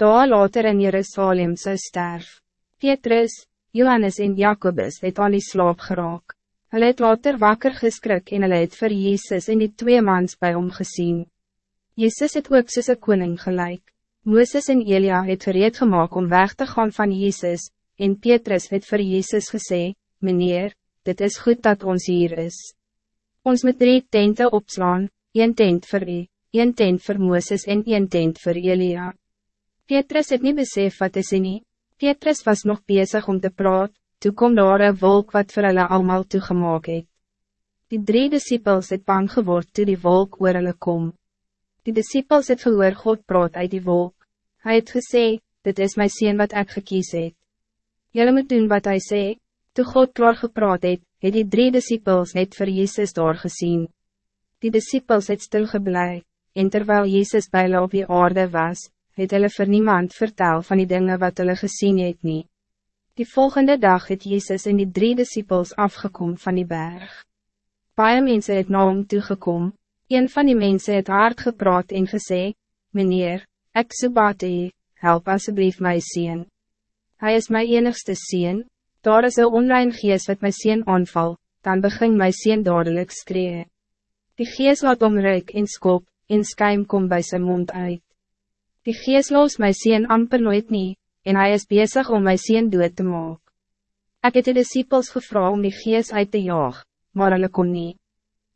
daar later in Jerusalem zou sterf. Petrus, Johannes en Jacobus het al die slaap geraak. Hulle het later wakker geskrik en hulle het vir Jezus en die twee mans bij hom gezien. Jezus het ook soos een koning gelijk. Mooses en Elia het gereed gemaakt om weg te gaan van Jezus, en Petrus het vir Jezus gesê, Meneer, dit is goed dat ons hier is. Ons moet drie tente opslaan, een tent voor u, een tent voor Mooses en een tent voor Elia. Petrus het niet besef wat is nie. Petrus was nog bezig om te praat, toe kom daar een wolk wat vir hulle allemaal toegemaak het. Die drie disciples het bang geword toe die wolk oor hulle kom. Die disciples het gehoor God praat uit die wolk. Hij het gesê, dit is my sien wat ik gekies het. Julle moet doen wat hij sê. Toe God klaar gepraat het, het die drie disciples net voor Jezus daar gezien. Die disciples het stil geblei, en terwijl Jezus bijna op die aarde was, het hulle vir niemand vertel van die dingen wat hulle gezien het nie. Die volgende dag het Jezus en die drie disciples afgekom van die berg. Paie mense het na hom toegekom, een van die mensen het hard gepraat en gesê, Meneer, ek soebate, help alsjeblieft my sien. Hij is mijn enigste sien, daar is een online geest wat my sien aanval, dan begin my sien dadelijk skree. Die geest laat omruik en skop, en skuim kom bij zijn mond uit. Die gees los my sien amper nooit nie, en hij is bezig om my sien dood te maak. Ek het die disciples gevra om die gees uit te jaag, maar hulle kon nie.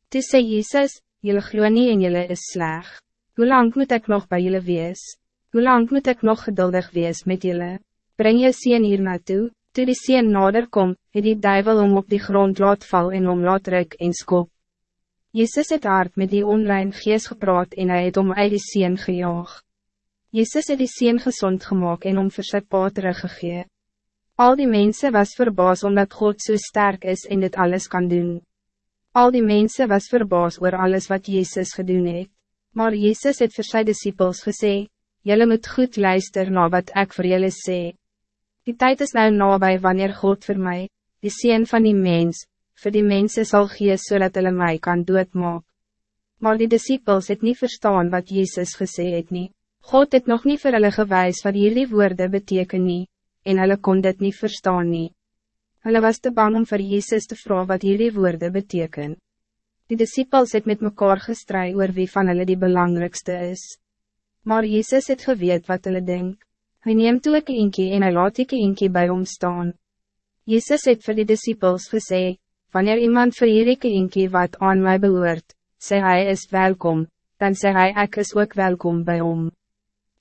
Toe sê Jesus, jylle glo nie en jylle is sleg. Hoe lang moet ik nog bij jullie wees? Hoe lang moet ik nog geduldig wees met jullie? Breng je sien hier naartoe? Toe die sien nader kom, het die duivel om op die grond laat val en om laat ruk en skop. Jezus het hard met die online gees gepraat en hij het om uit die sien gejaag. Jezus het die sien gezond gemaakt en om vir sy pa teruggegee. Al die mensen was verbaas omdat God zo so sterk is en dit alles kan doen. Al die mensen was verbaas oor alles wat Jezus gedoen het. Maar Jezus het vir sy disciples gesê, Jullie moet goed luisteren naar wat ik voor jullie sê. Die tijd is nou nabij wanneer God voor mij, die sien van die mens, voor die mensen zal gee so hulle mij kan doodmaak. Maar die disciples het niet verstaan wat Jezus gesê het niet. God het nog niet vir hulle gewys wat hierdie woorde beteken nie, en hulle kon dit niet verstaan nie. Hulle was te bang om vir Jezus te vragen wat hierdie woorde beteken. Die disciples het met mekaar gestry oor wie van hulle die belangrijkste is. Maar Jezus het geweet wat hulle denk. Hy neem toe ek eentje en hy laat ek eentje by hom staan. Jezus het vir die disciples gesê, wanneer iemand vir hierdie eentje wat aan mij behoort, sê hy is welkom, dan sê hy ek is ook welkom bij hom.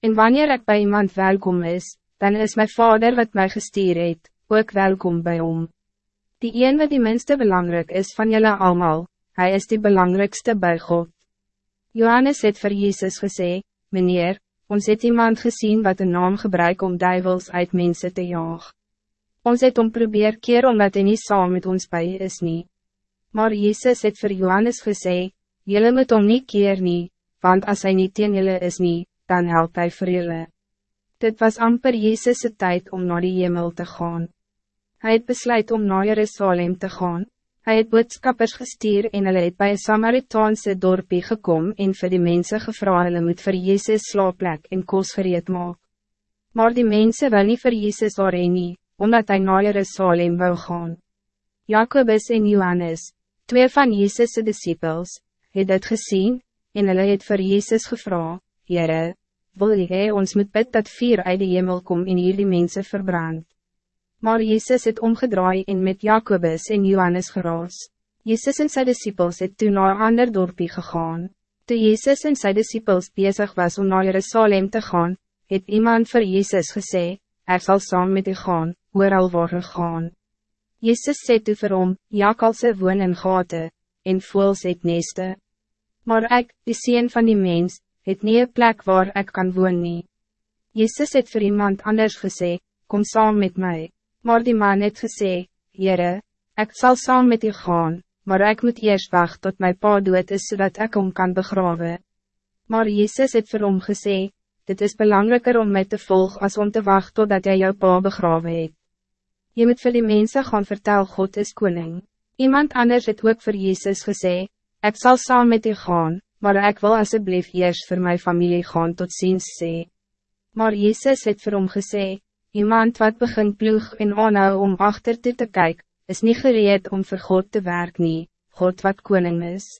En wanneer ik bij iemand welkom is, dan is mijn vader wat mij gestuur het, ook welkom bij hom. Die een wat die minste belangrijk is van jullie allemaal, hij is die belangrijkste bij God. Johannes het voor Jezus gesê, meneer, ons het iemand gezien wat een naam gebruik om duivels uit mensen te jaag. Ons het om probeer keer omdat hij niet saam met ons bij is nie. Maar Jezus het voor Johannes gesê, jullie moet om niet keer nie, want als hij niet teen jullie is nie, dan helpt hij vir julle. Dit was amper Jezus' tijd om naar die hemel te gaan. Hij het besluit om naar Jerusalem te gaan. Hij het boodskappers gestuur en hulle het by een Samaritaanse dorpie gekom en vir die mense gevra hulle moet vir Jezus slaapplek en kos gereed maak. Maar die mensen wil niet vir Jezus daarheen nie, omdat hij naar Jerusalem wil gaan. Jacobus en Johannes, twee van Jezus' disciples, het dit gezien, en hulle het vir Jezus gevra, Heere, wil jy ons moet bid dat vier uit die hemel kom en hier die mense verbrand. Maar Jezus het omgedraai en met Jacobus en Johannes geraas. Jezus en sy disciples het toen naar ander dorpie gegaan. Toe Jezus en sy disciples bezig was om naar Jerusalem te gaan, het iemand voor Jezus gesê, Hij zal saam met u gaan, al waar gaan. Jezus sê toe vir hom, Jakalse woon in gate, en voels het neste. Maar ik, die sien van die mens, het nie een plek waar ik kan woon nie. Jezus het vir iemand anders gesê, kom saam met mij. maar die man het gesê, Heere, ik zal saam met u gaan, maar ik moet eerst wachten tot mijn pa dood is zodat ik hem kan begraven. Maar Jezus het vir hom gesê, dit is belangrijker om mij te volgen als om te wachten totdat jij jouw pa begraven het. Je moet vir die mensen gaan vertel God is koning. Iemand anders het ook voor Jezus gesê, ik zal saam met u gaan, maar ik wil alsjeblieft eerst voor mijn familie gaan tot ziens sê. Maar Jezus het vir hom gesê, iemand wat begin ploeg en aanhou om achter te kijken, is niet gereed om voor God te werken, nie, God wat koning is.